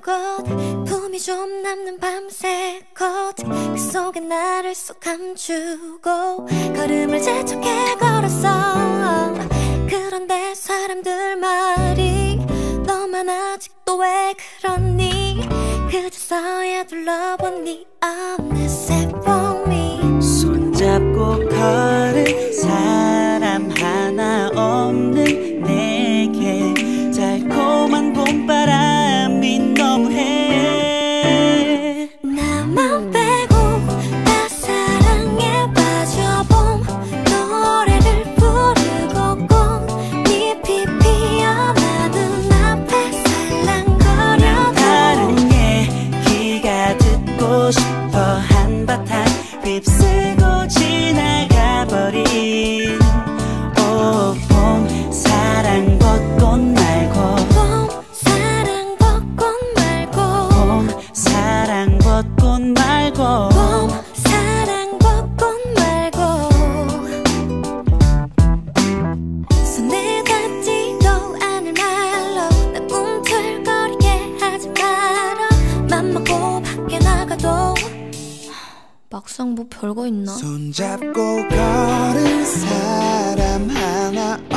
것. 품이 좀 남는 밤새 컷그 속에 나를 쏙 감추고 걸음을 재촉해 걸었어. 그런데 사람들 말이 너만 아직도 왜 그러니? 그저서야 둘러본 네 어느새 봄이 손잡고 걸은 막상 뭐 별거 있나? 손잡고 걸은 사람 하나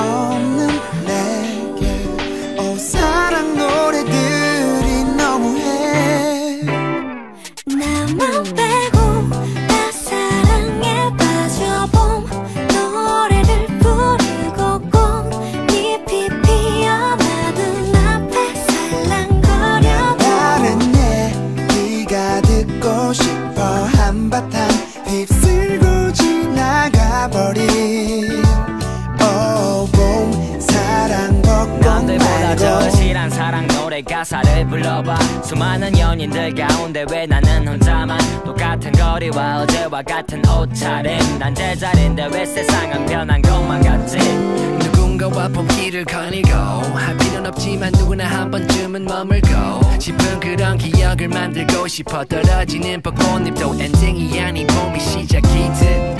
노래 가사를 불러봐. 수많은 연인들 가운데 왜 나는 혼자만? 똑같은 거리와 어제와 같은 옷차림. 난 제자리인데 왜 세상은 변한 것만 같지? 누군가와 봄길을 거닐고. 할 필요는 없지만 누구나 한 번쯤은 머물고. 싶은 그런 기억을 만들고 싶어 떨어지는 벚꽃잎도 엔딩이 아닌 봄이 시작이듯.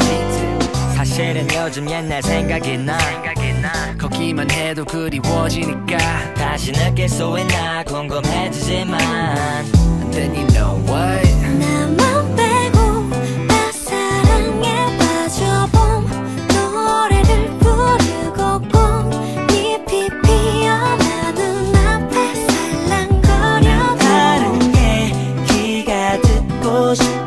사실은 요즘 옛날 생각이 나 듣기만 해도 그리워지니까. 다시 느낄 소에 나 궁금해지지만. Then you know what? 나만 빼고 다 사랑에 빠져봄. 노래를 부르고 꽃잎이 피어나는 앞에 살랑거려 다른 얘기가 듣고 싶어.